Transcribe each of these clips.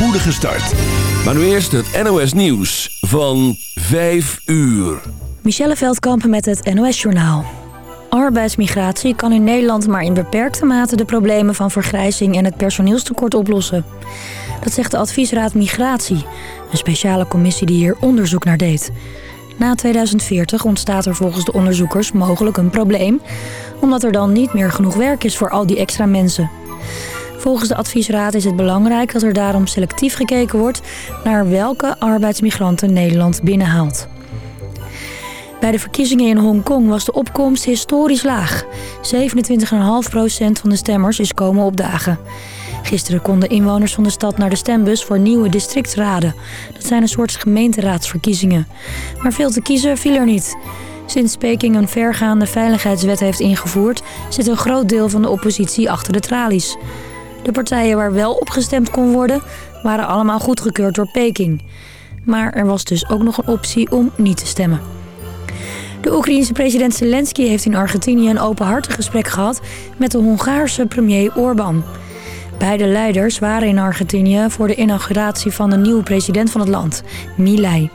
spoedige start. Maar nu eerst het NOS Nieuws van 5 uur. Michelle Veldkampen met het NOS Journaal. Arbeidsmigratie kan in Nederland maar in beperkte mate de problemen van vergrijzing en het personeelstekort oplossen. Dat zegt de Adviesraad Migratie, een speciale commissie die hier onderzoek naar deed. Na 2040 ontstaat er volgens de onderzoekers mogelijk een probleem... omdat er dan niet meer genoeg werk is voor al die extra mensen. Volgens de adviesraad is het belangrijk dat er daarom selectief gekeken wordt... naar welke arbeidsmigranten Nederland binnenhaalt. Bij de verkiezingen in Hongkong was de opkomst historisch laag. 27,5% van de stemmers is komen opdagen. Gisteren konden inwoners van de stad naar de stembus voor nieuwe districtsraden. Dat zijn een soort gemeenteraadsverkiezingen. Maar veel te kiezen viel er niet. Sinds Peking een vergaande veiligheidswet heeft ingevoerd... zit een groot deel van de oppositie achter de tralies. De partijen waar wel op gestemd kon worden... waren allemaal goedgekeurd door Peking. Maar er was dus ook nog een optie om niet te stemmen. De Oekraïense president Zelensky heeft in Argentinië een openhartig gesprek gehad... met de Hongaarse premier Orbán... Beide leiders waren in Argentinië voor de inauguratie van de nieuwe president van het land, Milei.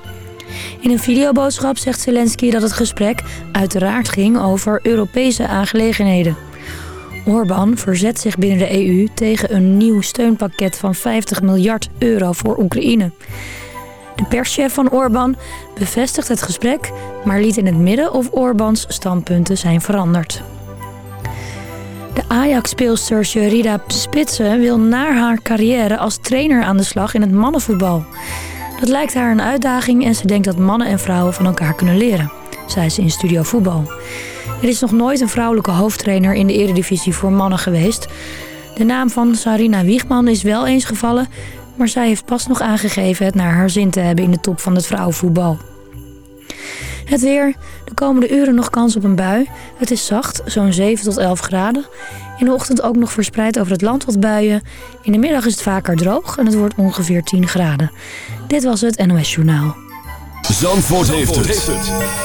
In een videoboodschap zegt Zelensky dat het gesprek uiteraard ging over Europese aangelegenheden. Orbán verzet zich binnen de EU tegen een nieuw steunpakket van 50 miljard euro voor Oekraïne. De perschef van Orbán bevestigt het gesprek, maar liet in het midden of Orbáns standpunten zijn veranderd. De Ajax-speelster Sherida Spitsen wil na haar carrière als trainer aan de slag in het mannenvoetbal. Dat lijkt haar een uitdaging en ze denkt dat mannen en vrouwen van elkaar kunnen leren, zei ze in Studio Voetbal. Er is nog nooit een vrouwelijke hoofdtrainer in de eredivisie voor mannen geweest. De naam van Sarina Wiegman is wel eens gevallen, maar zij heeft pas nog aangegeven het naar haar zin te hebben in de top van het vrouwenvoetbal. Het weer. De komende uren nog kans op een bui. Het is zacht, zo'n 7 tot 11 graden. In de ochtend ook nog verspreid over het land wat buien. In de middag is het vaker droog en het wordt ongeveer 10 graden. Dit was het NOS Journaal. Zandvoort, heeft, het.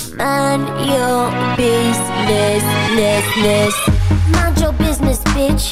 Man your business, less, less. Mind your business, bitch.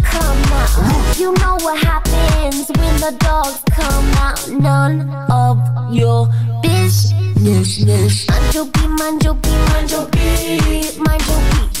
come out. You know what happens when the dogs come out. None of your business. Manjo B, manjo B, manjo B, manjo B. Manjo B, manjo B,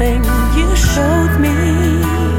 you showed me.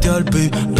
te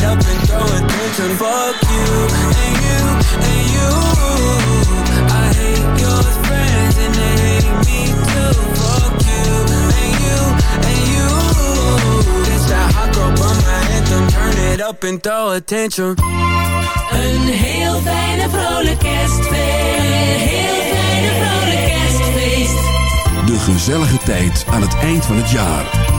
it up and throw attention. Fuck you, and you, and you. I hate your friends and they hate me too. Fuck you, and you, and you. Bitch, that hot girl my anthem. Turn it up and throw attention. Een heel fijne vrolijk kerstfeest. Een heel fijne vrolijk kerstfeest. De gezellige tijd aan het eind van het jaar.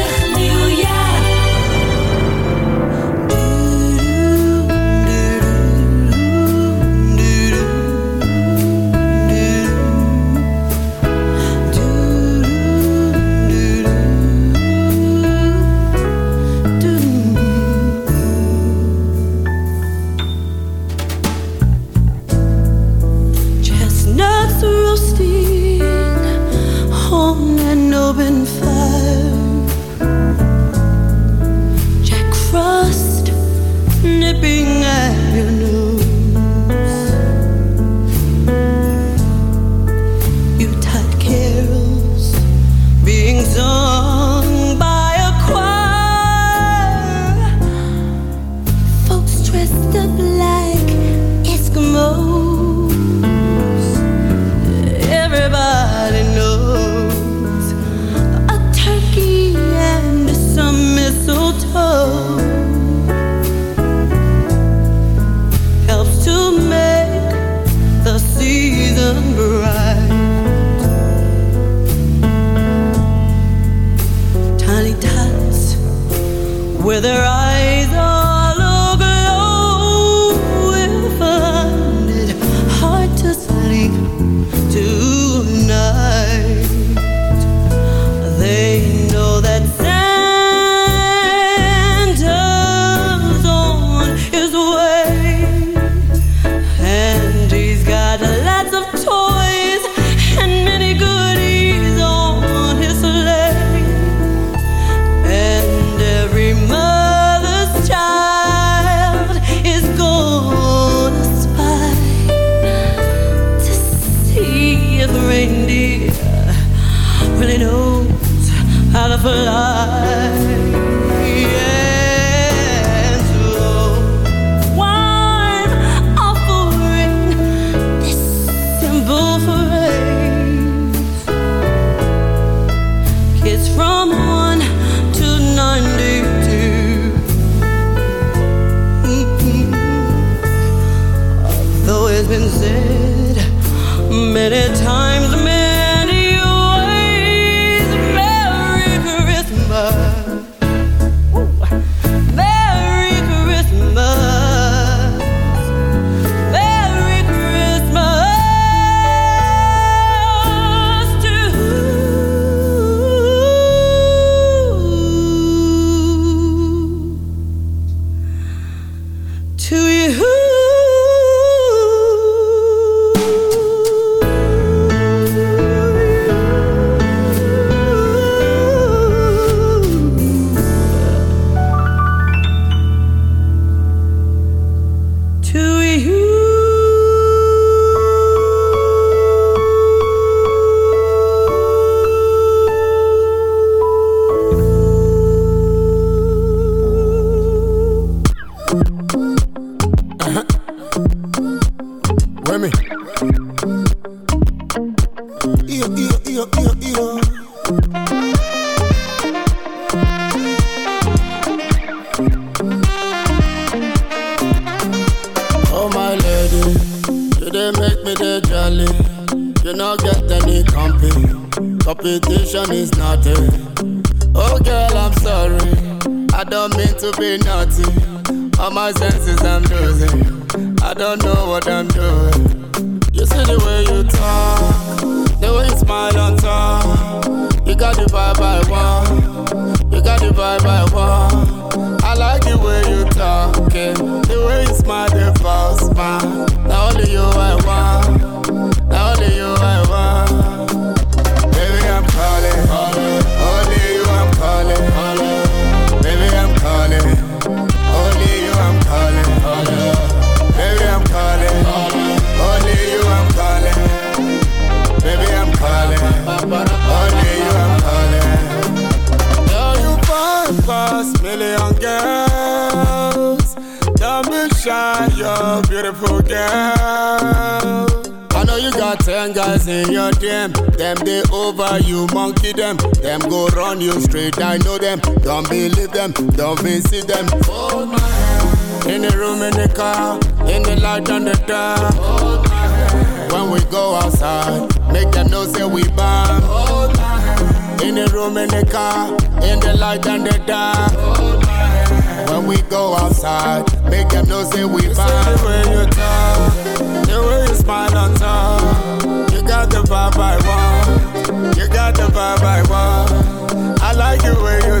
me? them, don't visit them. Hold my hand. In the room, in the car, in the light on the dark. Hold my hand. When we go outside, make them know say we bang. Hold my hand. In the room, in the car, in the light on the dark. Hold my hand. When we go outside, make them know say we bang. The way you talk, the way you smile on top, you got the vibe I want. You got the vibe I want. I like the way you